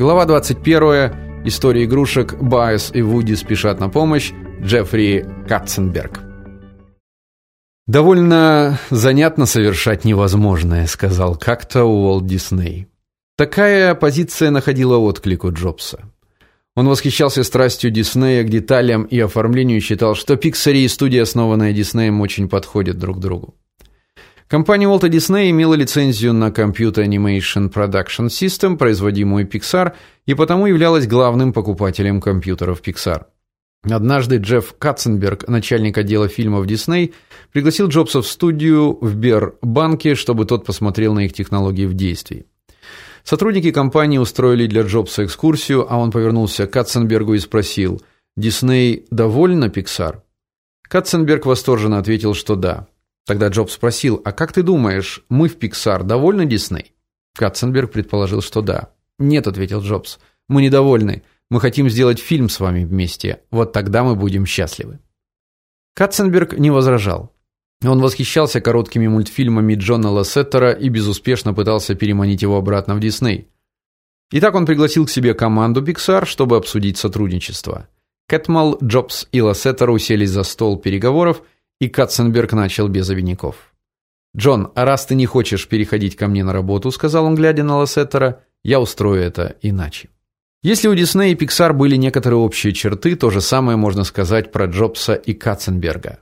Глава 21. История игрушек. Байес и Вуди спешат на помощь. Джеффри Катценберг. Довольно занятно совершать невозможное, сказал как-то Уолт Дисней. Такая позиция находила отклик у Джобса. Он восхищался страстью Диснея к деталям и оформлению и считал, что Pixar и студия, основанная Диснеем, очень подходят друг другу. Компания Walt Disney имела лицензию на Computer Animation Production System, производимую Pixar, и потому являлась главным покупателем компьютеров Pixar. Однажды Джефф Катценберг, начальник отдела фильмов Disney, пригласил Джобса в студию в Бербанке, чтобы тот посмотрел на их технологии в действии. Сотрудники компании устроили для Джобса экскурсию, а он повернулся к Катценбергу и спросил: "Дисней довольна Pixar?" Катценберг восторженно ответил, что да. Тогда Джобс спросил: "А как ты думаешь, мы в Pixar довольны Дисней?" Катценберг предположил, что да. "Нет", ответил Джобс. "Мы недовольны. Мы хотим сделать фильм с вами вместе. Вот тогда мы будем счастливы". Катценберг не возражал. Он восхищался короткими мультфильмами Джона Лассетера и безуспешно пытался переманить его обратно в Дисней. Итак, он пригласил к себе команду Pixar, чтобы обсудить сотрудничество. Кэтмал, Джобс и Лассетер уселись за стол переговоров, и Катценберг начал без обиняков. "Джон, а раз ты не хочешь переходить ко мне на работу", сказал он, глядя на Лассетера, "я устрою это иначе". Если у Disney и Pixar были некоторые общие черты, то же самое можно сказать про Джобса и Катценберга.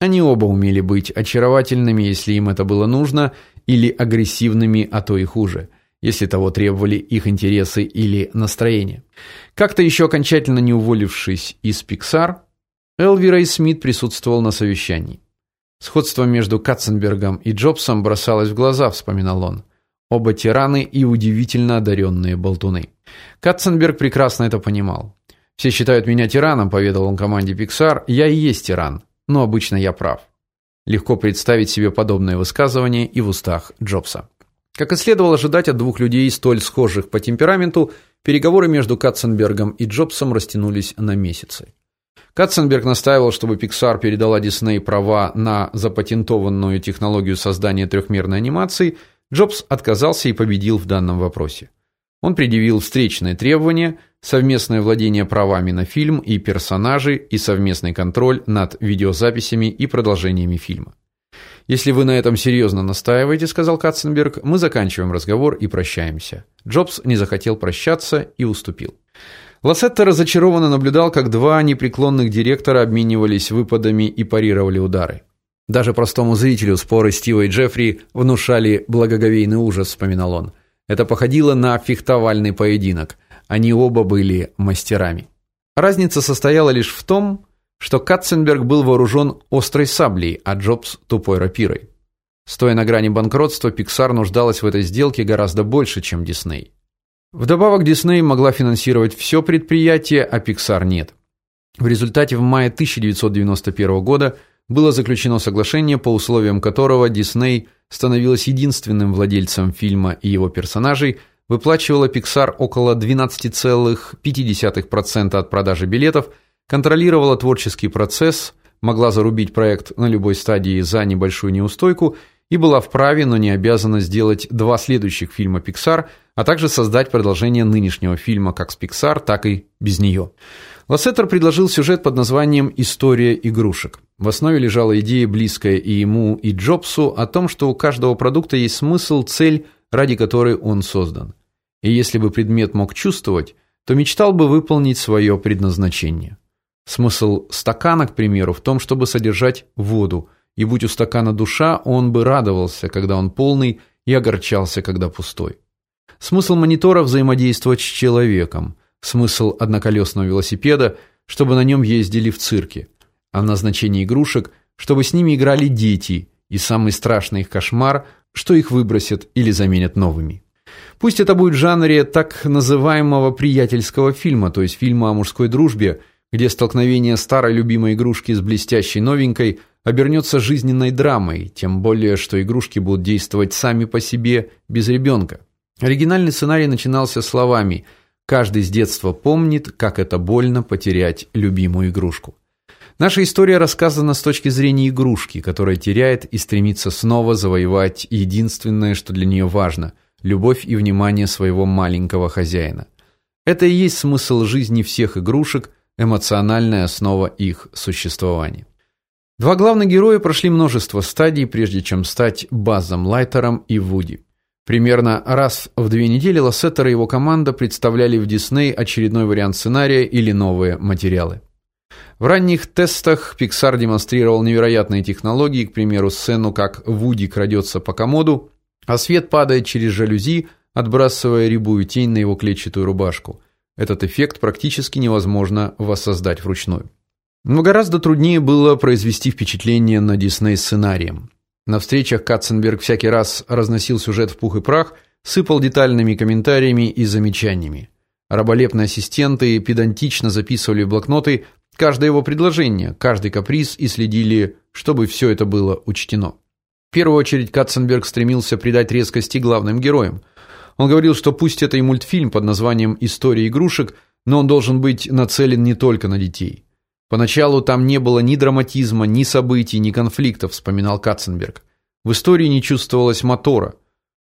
Они оба умели быть очаровательными, если им это было нужно, или агрессивными, а то и хуже, если того требовали их интересы или настроение. Как-то еще окончательно не уволившись из Pixar, Элвирей Смит присутствовал на совещании. Сходство между Катценбергом и Джобсом бросалось в глаза, вспоминал он. Оба тираны и удивительно одаренные болтуны. Катценберг прекрасно это понимал. Все считают меня тираном, поведал он команде Pixar. Я и есть тиран но обычно я прав. Легко представить себе подобное высказывание и в устах Джобса. Как и следовало ожидать от двух людей столь схожих по темпераменту, переговоры между Катценбергом и Джобсом растянулись на месяцы. Катценберг настаивал, чтобы Pixar передала Disney права на запатентованную технологию создания трехмерной анимации. Джобс отказался и победил в данном вопросе. Он предъявил встречное требование совместное владение правами на фильм и персонажи и совместный контроль над видеозаписями и продолжениями фильма. Если вы на этом серьезно настаиваете, сказал Катценберг, мы заканчиваем разговор и прощаемся. Джобс не захотел прощаться и уступил. Лассетто разочарованно наблюдал, как два непреклонных директора обменивались выпадами и парировали удары. Даже простому зрителю споры Стива и Джеффри внушали благоговейный ужас, вспоминал он. Это походило на фехтовальный поединок. Они оба были мастерами. Разница состояла лишь в том, что Катценберг был вооружен острой саблей, а Джобс тупой рапирой. Стоя на грани банкротства, Pixar нуждалась в этой сделке гораздо больше, чем Disney. Вдобавок Disney могла финансировать все предприятие, а Pixar нет. В результате в мае 1991 года было заключено соглашение, по условиям которого Disney становилась единственным владельцем фильма и его персонажей, выплачивала Pixar около 12,5% от продажи билетов, контролировала творческий процесс, могла зарубить проект на любой стадии за небольшую неустойку и была вправе, но не обязана сделать два следующих фильма Pixar, а также создать продолжение нынешнего фильма как с Pixar, так и без нее. Лассетер предложил сюжет под названием История игрушек. В основе лежала идея, близкая и ему, и Джобсу, о том, что у каждого продукта есть смысл, цель, ради которой он создан. И если бы предмет мог чувствовать, то мечтал бы выполнить свое предназначение. Смысл стакана, к примеру, в том, чтобы содержать воду, и будь у стакана душа, он бы радовался, когда он полный, и огорчался, когда пустой. Смысл монитора взаимодействовать с человеком, смысл одноколесного велосипеда, чтобы на нем ездили в цирке, а назначение игрушек, чтобы с ними играли дети, и самый страшный их кошмар, что их выбросят или заменят новыми. Пусть это будет в жанре так называемого приятельского фильма, то есть фильма о мужской дружбе, где столкновение старой любимой игрушки с блестящей новенькой обернется жизненной драмой, тем более что игрушки будут действовать сами по себе без ребенка. Оригинальный сценарий начинался словами: Каждый с детства помнит, как это больно потерять любимую игрушку. Наша история рассказана с точки зрения игрушки, которая теряет и стремится снова завоевать единственное, что для нее важно любовь и внимание своего маленького хозяина. Это и есть смысл жизни всех игрушек, эмоциональная основа их существования. Два главных героя прошли множество стадий, прежде чем стать Базом Лайтером и Вуди. Примерно раз в две недели Лассетер и его команда представляли в Дисней очередной вариант сценария или новые материалы. В ранних тестах Pixar демонстрировал невероятные технологии, к примеру, сцену, как Вуди крадется по комоду, а свет падает через жалюзи, отбрасывая рябую тень на его клетчатую рубашку. Этот эффект практически невозможно воссоздать вручную. Но гораздо труднее было произвести впечатление на Дисней сценарием. На встречах Катценберг всякий раз разносил сюжет в пух и прах, сыпал детальными комментариями и замечаниями. Раболепные ассистенты педантично записывали в блокноты каждое его предложение, каждый каприз и следили, чтобы все это было учтено. В первую очередь Катценберг стремился придать резкости главным героям. Он говорил, что пусть это и мультфильм под названием История игрушек, но он должен быть нацелен не только на детей. Поначалу там не было ни драматизма, ни событий, ни конфликтов, вспоминал Катценберг. В истории не чувствовалось мотора.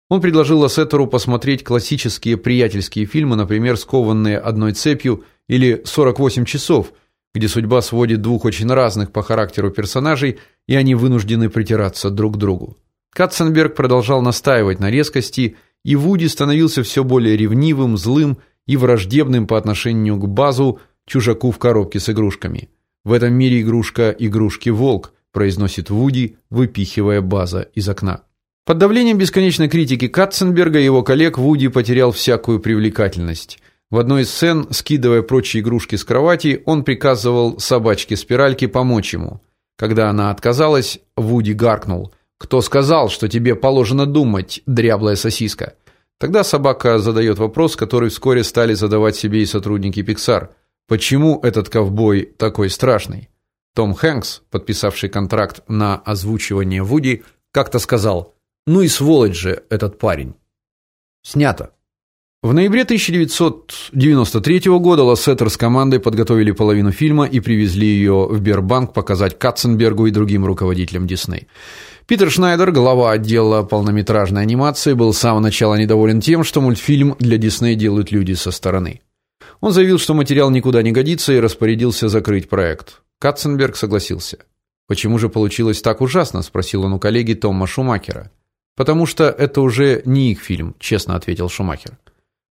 Он предложил Лассетеру посмотреть классические приятельские фильмы, например, Скованные одной цепью или 48 часов, где судьба сводит двух очень разных по характеру персонажей, и они вынуждены притираться друг к другу. Катценберг продолжал настаивать на резкости, и Вуди становился все более ревнивым, злым и враждебным по отношению к Базу, чужаку в коробке с игрушками. В этом мире игрушка игрушки волк, произносит Вуди, выпихивая База из окна. Под давлением бесконечной критики Катценберга и его коллег Вуди потерял всякую привлекательность. В одной из сцен, скидывая прочие игрушки с кровати, он приказывал собачке-спиральке помочь ему. Когда она отказалась, Вуди гаркнул: "Кто сказал, что тебе положено думать, дряблая сосиска?" Тогда собака задает вопрос, который вскоре стали задавать себе и сотрудники Pixar. Почему этот ковбой такой страшный? Том Хэнкс, подписавший контракт на озвучивание Вуди, как-то сказал: "Ну и сволочь же этот парень". Снято. В ноябре 1993 года Лассетер с командой подготовили половину фильма и привезли ее в Бербанк показать Катценбергу и другим руководителям Дисней. Питер Шнайдер, глава отдела полнометражной анимации, был с самого начала недоволен тем, что мультфильм для Дисней делают люди со стороны. Он заявил, что материал никуда не годится и распорядился закрыть проект. Катценберг согласился. Почему же получилось так ужасно, спросил он у коллеги Тома Шумахера. Потому что это уже не их фильм, честно ответил Шумахер.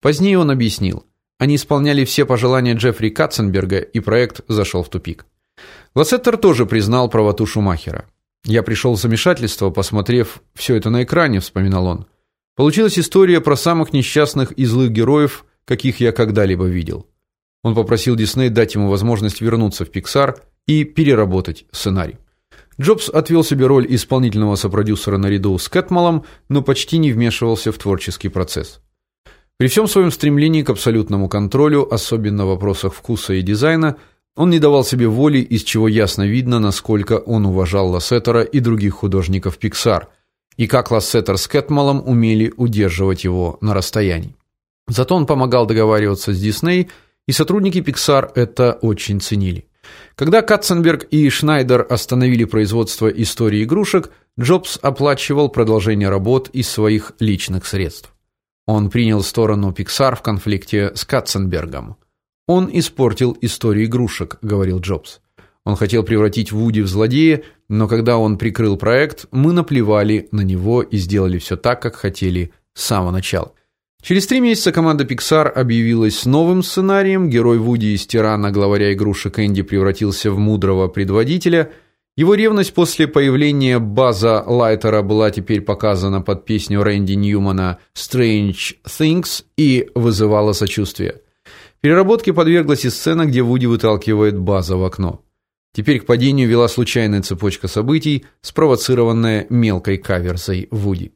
Позднее он объяснил: они исполняли все пожелания Джеффри Катценберга, и проект зашел в тупик. Лассетер тоже признал правоту Шумахера. Я пришел в замешательство, посмотрев все это на экране, вспоминал он. Получилась история про самых несчастных и злых героев, каких я когда-либо видел. Он попросил Дисней дать ему возможность вернуться в Pixar и переработать сценарий. Джобс отвел себе роль исполнительного сопродюсера наряду с Кэтмалом, но почти не вмешивался в творческий процесс. При всем своем стремлении к абсолютному контролю, особенно в вопросах вкуса и дизайна, он не давал себе воли, из чего ясно видно, насколько он уважал Лассетера и других художников Pixar, и как Лассетер с Кэтмалом умели удерживать его на расстоянии. Зато он помогал договариваться с Дисней, и сотрудники Pixar это очень ценили. Когда Катценберг и Шнайдер остановили производство истории игрушек, Джобс оплачивал продолжение работ из своих личных средств. Он принял сторону Pixar в конфликте с Катценбергом. Он испортил историю игрушек, говорил Джобс. Он хотел превратить Вуди в злодея, но когда он прикрыл проект, мы наплевали на него и сделали все так, как хотели с самого начала. Через три месяца команда Pixar объявилась с новым сценарием. Герой Вуди из тирана, главаря игрушек Энди превратился в мудрого предводителя. Его ревность после появления База Лайтера была теперь показана под песню Рэнди Ньюмана Strange Things и вызывала сочувствие. Переработке подверглась и сцена, где Вуди выталкивает База в окно. Теперь к падению вела случайная цепочка событий, спровоцированная мелкой каверзой Вуди.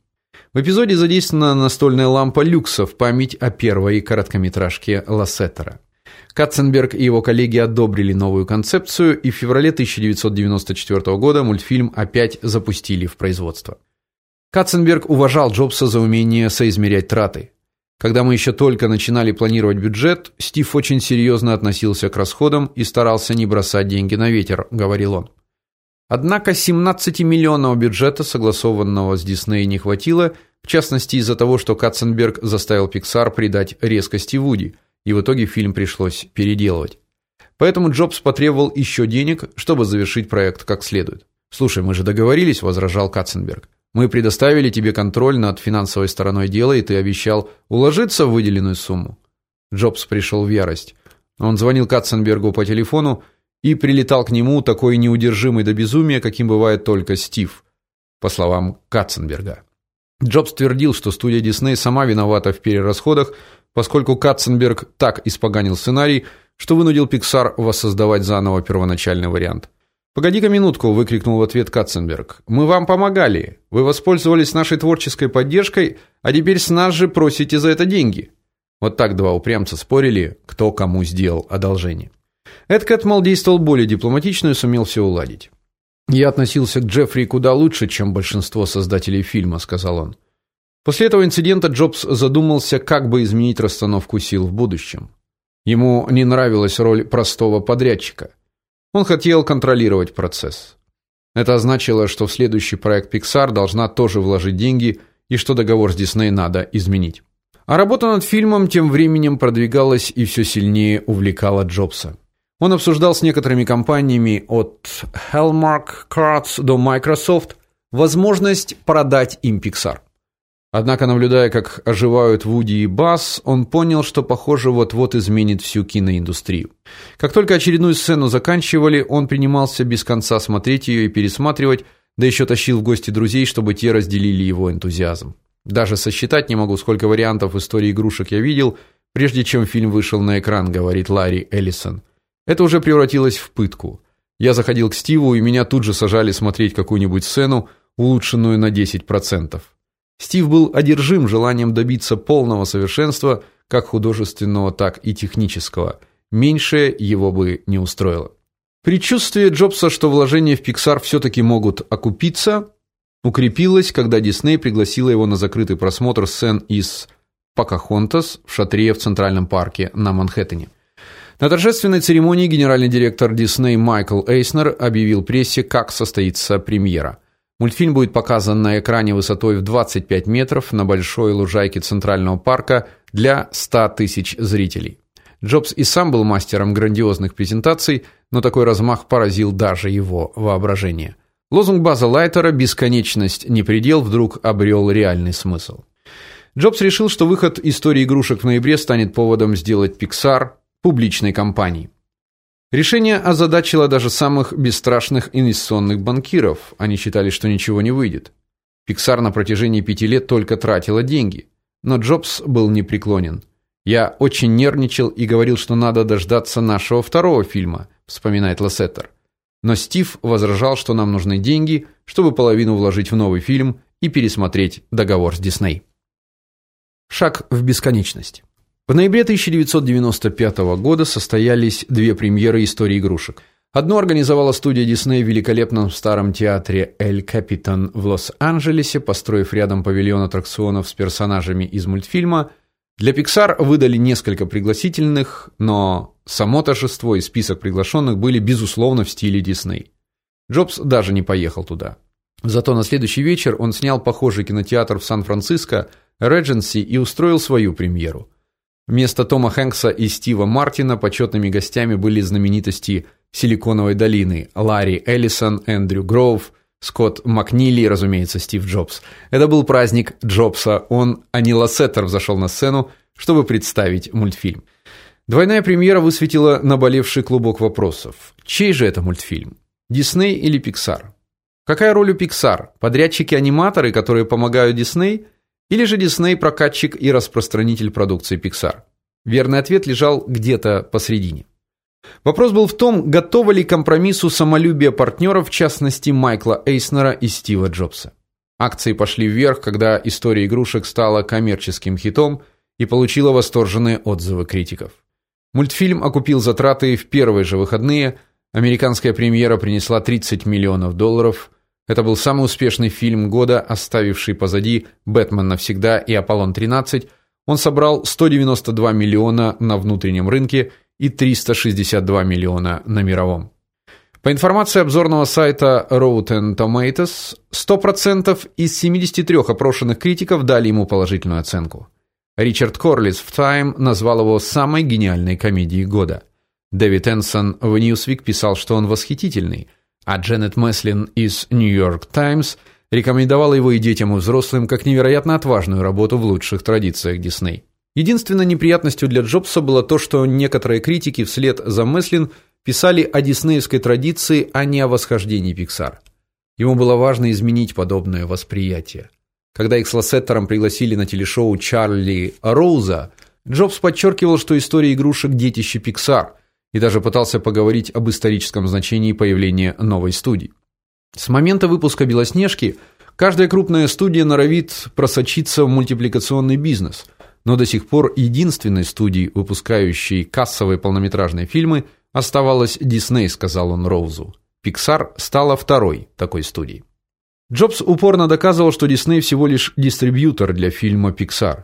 В эпизоде задействована настольная лампа люкса в память о первой короткометражке Лассетера. Катценберг и его коллеги одобрили новую концепцию, и в феврале 1994 года мультфильм опять запустили в производство. Катценберг уважал Джобса за умение соизмерять траты. Когда мы еще только начинали планировать бюджет, Стив очень серьезно относился к расходам и старался не бросать деньги на ветер, говорил он. Однако 17-миллионного бюджета, согласованного с Дисней, не хватило, в частности из-за того, что Катценберг заставил Pixar придать резкости Вуди, и в итоге фильм пришлось переделывать. Поэтому Джобс потребовал еще денег, чтобы завершить проект как следует. "Слушай, мы же договорились", возражал Катценберг. "Мы предоставили тебе контроль над финансовой стороной дела, и ты обещал уложиться в выделенную сумму". Джобс пришел в ярость. Он звонил Катценбергу по телефону и прилетал к нему такой неудержимый до безумия, каким бывает только Стив, по словам Катценберга. Джобс твердил, что студия Disney сама виновата в перерасходах, поскольку Катценберг так испоганил сценарий, что вынудил Pixar воссоздавать заново первоначальный вариант. "Погоди-ка минутку", выкрикнул в ответ Катценберг. "Мы вам помогали. Вы воспользовались нашей творческой поддержкой, а теперь с нас же просите за это деньги". Вот так два упрямца спорили, кто кому сделал одолжение. Эд Кэтмол действовал более дипломатично и сумел все уладить. Я относился к Джеффри куда лучше, чем большинство создателей фильма, сказал он. После этого инцидента Джобс задумался, как бы изменить расстановку сил в будущем. Ему не нравилась роль простого подрядчика. Он хотел контролировать процесс. Это значило, что в следующий проект Pixar должна тоже вложить деньги и что договор с Disney надо изменить. А работа над фильмом тем временем продвигалась и все сильнее увлекала Джобса. Он обсуждал с некоторыми компаниями от Hallmark Cards до Microsoft возможность продать им Pixar. Однако, наблюдая, как оживают Вуди и Бас, он понял, что, похоже, вот-вот изменит всю киноиндустрию. Как только очередную сцену заканчивали, он принимался без конца смотреть ее и пересматривать, да еще тащил в гости друзей, чтобы те разделили его энтузиазм. Даже сосчитать не могу, сколько вариантов истории игрушек я видел, прежде чем фильм вышел на экран, говорит Ларри Эллисон. Это уже превратилось в пытку. Я заходил к Стиву, и меня тут же сажали смотреть какую-нибудь сцену, улучшенную на 10%. Стив был одержим желанием добиться полного совершенства, как художественного, так и технического. Меньшее его бы не устроило. Предчувствие Джобса, что вложения в Pixar все таки могут окупиться, укрепилось, когда Дисней пригласила его на закрытый просмотр сцен из Покахонтас в шатре в Центральном парке на Манхэттене. На торжественной церемонии генеральный директор Disney Майкл Эйснер объявил прессе, как состоится премьера. Мультфильм будет показан на экране высотой в 25 метров на большой лужайке Центрального парка для 100 тысяч зрителей. Джобс и сам был мастером грандиозных презентаций, но такой размах поразил даже его воображение. Лозунг База Лайтера «Бесконечность не предел» вдруг обрел реальный смысл. Джобс решил, что выход истории игрушек в ноябре станет поводом сделать Pixar публичной компании. Решение озадачило даже самых бесстрашных инвестиционных банкиров. Они считали, что ничего не выйдет. Pixar на протяжении пяти лет только тратила деньги, но Джобс был непреклонен. Я очень нервничал и говорил, что надо дождаться нашего второго фильма, вспоминает Лассетер. Но Стив возражал, что нам нужны деньги, чтобы половину вложить в новый фильм и пересмотреть договор с Дисней. Шаг в бесконечность. В ноябре 1995 года состоялись две премьеры истории игрушек. Одну организовала студия Disney в великолепном старом театре Эль Капитан в Лос-Анджелесе, построив рядом павильон аттракционов с персонажами из мультфильма. Для Pixar выдали несколько пригласительных, но само торжество и список приглашенных были безусловно в стиле Disney. Джобс даже не поехал туда. Зато на следующий вечер он снял похожий кинотеатр в Сан-Франциско, Regency и устроил свою премьеру. Вместо Тома Хэнкса и Стива Мартина почетными гостями были знаменитости Силиконовой долины: Ларри Эллисон, Эндрю Гроув, Скотт Макнили, разумеется, Стив Джобс. Это был праздник Джобса. Он, а не Лассетер, взошел на сцену, чтобы представить мультфильм. Двойная премьера высветила наболевший клубок вопросов. Чей же это мультфильм? Дисней или Pixar? Какая роль у Pixar? Подрядчики-аниматоры, которые помогают Дисней? Или же Disney прокатчик и распространитель продукции Pixar? Верный ответ лежал где-то посредине. Вопрос был в том, готовы ли компромиссу самолюбие партнеров, в частности Майкла Эйснера и Стива Джобса. Акции пошли вверх, когда история игрушек стала коммерческим хитом и получила восторженные отзывы критиков. Мультфильм окупил затраты в первые же выходные. Американская премьера принесла 30 миллионов долларов. Это был самый успешный фильм года, оставивший позади Бэтмен навсегда и Аполлон 13. Он собрал 192 миллиона на внутреннем рынке и 362 миллиона на мировом. По информации обзорного сайта Rotten Tomatoes, 100% из 73 опрошенных критиков дали ему положительную оценку. Ричард Корлис в Time назвал его самой гениальной комедией года. Дэвид Энсон в Newsweek писал, что он восхитительный, а Дженнет Меслин из New York Times рекомендовала его и детям, и взрослым как невероятно отважную работу в лучших традициях Дисней. Единственной неприятностью для Джобса было то, что некоторые критики вслед за Меслин писали о диснеевской традиции, а не о восхождении Pixar. Ему было важно изменить подобное восприятие. Когда их с Лассетером пригласили на телешоу Чарли Роуза, Джобс подчеркивал, что история игрушек детище Pixar, и даже пытался поговорить об историческом значении появления новой студии. С момента выпуска Белоснежки каждая крупная студия норовит просочиться в мультипликационный бизнес, но до сих пор единственной студией, выпускающей кассовые полнометражные фильмы, оставалась Disney, сказал он Роузу. Pixar стала второй такой студией. Джобс упорно доказывал, что Disney всего лишь дистрибьютор для фильма Pixar.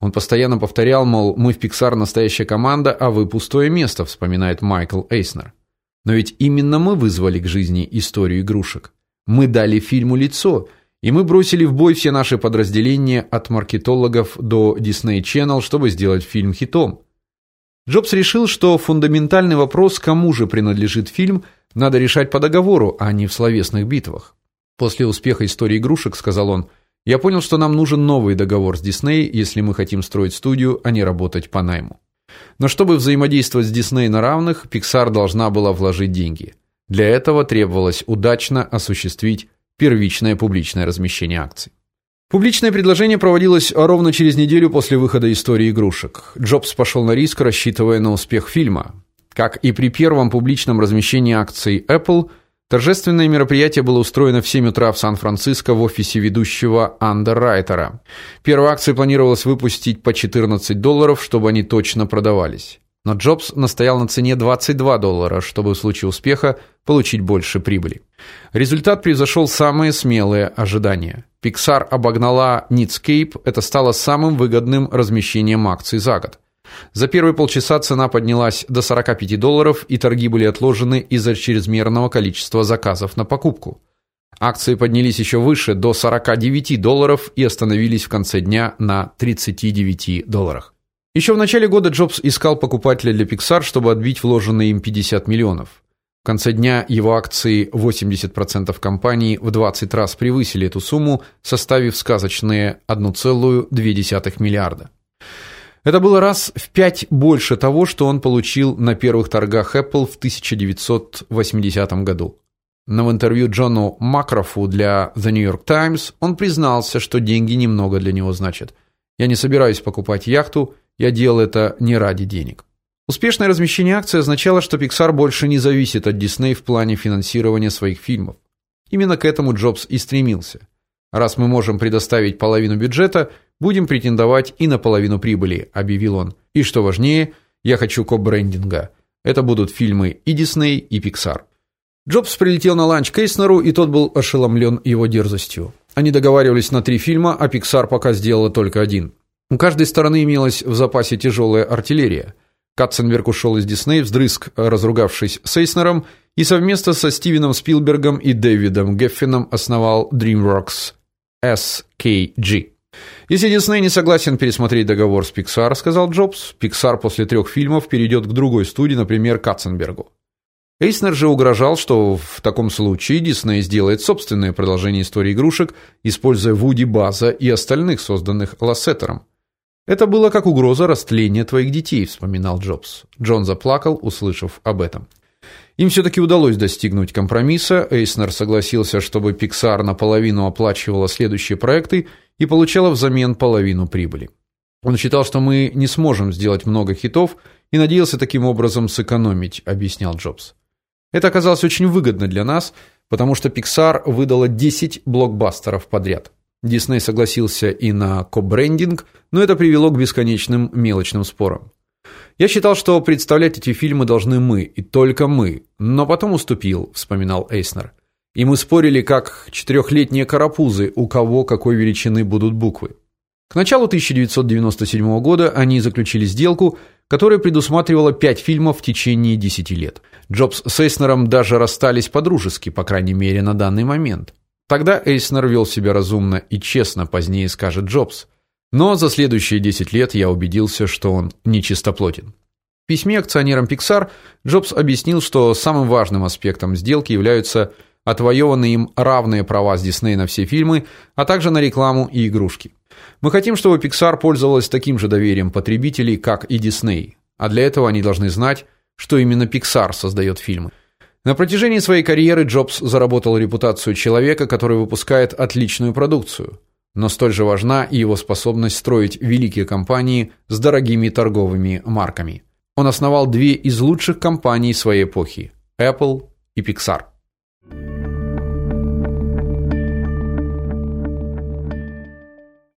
Он постоянно повторял, мол, мы в Pixar настоящая команда, а вы пустое место, вспоминает Майкл Эйснер. Но ведь именно мы вызвали к жизни историю игрушек. Мы дали фильму лицо, и мы бросили в бой все наши подразделения от маркетологов до Disney Channel, чтобы сделать фильм хитом. Джобс решил, что фундаментальный вопрос, кому же принадлежит фильм, надо решать по договору, а не в словесных битвах. После успеха истории игрушек, сказал он: "Я понял, что нам нужен новый договор с Disney, если мы хотим строить студию, а не работать по найму". Но чтобы взаимодействовать с Disney на равных, Pixar должна была вложить деньги. Для этого требовалось удачно осуществить первичное публичное размещение акций. Публичное предложение проводилось ровно через неделю после выхода истории игрушек. Джобс пошел на риск, рассчитывая на успех фильма. Как и при первом публичном размещении акций Apple, Торжественное мероприятие было устроено в 7 утра в Сан-Франциско в офисе ведущего андеррайтера. Первые акции планировалось выпустить по 14 долларов, чтобы они точно продавались. Но Джобс настоял на цене 22 доллара, чтобы в случае успеха получить больше прибыли. Результат превзошел самые смелые ожидания. Pixar обогнала Netscape, это стало самым выгодным размещением акций за год. За первые полчаса цена поднялась до 45 долларов, и торги были отложены из-за чрезмерного количества заказов на покупку. Акции поднялись еще выше до 49 долларов и остановились в конце дня на 39 долларах. Еще в начале года Джобс искал покупателя для Pixar, чтобы отбить вложенные им 50 миллионов. В конце дня его акции 80% компании в 20 раз превысили эту сумму, составив сказочные 1,2 миллиарда. Это было раз в пять больше того, что он получил на первых торгах Apple в 1980 году. Но в интервью Джону Макрофу для The New York Times он признался, что деньги немного для него значат. Я не собираюсь покупать яхту, я делал это не ради денег. Успешное размещение акций означало, что Pixar больше не зависит от Disney в плане финансирования своих фильмов. Именно к этому Джобс и стремился. Раз мы можем предоставить половину бюджета, будем претендовать и на половину прибыли, объявил он. И что важнее, я хочу ко-брендинга. Это будут фильмы и Disney, и Pixar. Джобс прилетел на ланч к Эйснеру, и тот был ошеломлен его дерзостью. Они договаривались на три фильма, а Pixar пока сделала только один. У каждой стороны имелась в запасе тяжелая артиллерия. Катценберг ушел из Дисней вздрызг, разругавшись с Эйснером, и совместно со Стивеном Спилбергом и Дэвидом Геффином основал DreamWorks SKG. Если Дисней не согласен пересмотреть договор с Pixar, сказал Джобс, Pixar после трех фильмов перейдет к другой студии, например, Катценбергу. Эйснер же угрожал, что в таком случае Дисней сделает собственное продолжение истории игрушек, используя Вуди База и остальных, созданных Лассетером. Это было как угроза растления твоих детей, вспоминал Джобс. Джон заплакал, услышав об этом. Им все таки удалось достигнуть компромисса. Эйснер согласился, чтобы Pixar наполовину оплачивала следующие проекты и получала взамен половину прибыли. Он считал, что мы не сможем сделать много хитов и надеялся таким образом сэкономить, объяснял Джобс. Это оказалось очень выгодно для нас, потому что Pixar выдала 10 блокбастеров подряд. Disney согласился и на кобрендинг, но это привело к бесконечным мелочным спорам. Я считал, что представлять эти фильмы должны мы, и только мы, но потом уступил, вспоминал Эйснер. И мы спорили, как четырехлетние карапузы, у кого какой величины будут буквы. К началу 1997 года они заключили сделку, которая предусматривала пять фильмов в течение 10 лет. Джобс с Эйснером даже расстались по-дружески, по крайней мере, на данный момент. Тогда Эйснер вел себя разумно и честно, позднее скажет Джобс. Но за следующие 10 лет я убедился, что он нечистоплотен. В письме акционерам Pixar Джобс объяснил, что самым важным аспектом сделки являются отвоеванные им равные права с Disney на все фильмы, а также на рекламу и игрушки. Мы хотим, чтобы Pixar пользовалась таким же доверием потребителей, как и Disney. А для этого они должны знать, что именно Pixar создает фильмы. На протяжении своей карьеры Джобс заработал репутацию человека, который выпускает отличную продукцию. Но столь же важна и его способность строить великие компании с дорогими торговыми марками. Он основал две из лучших компаний своей эпохи Apple и Pixar.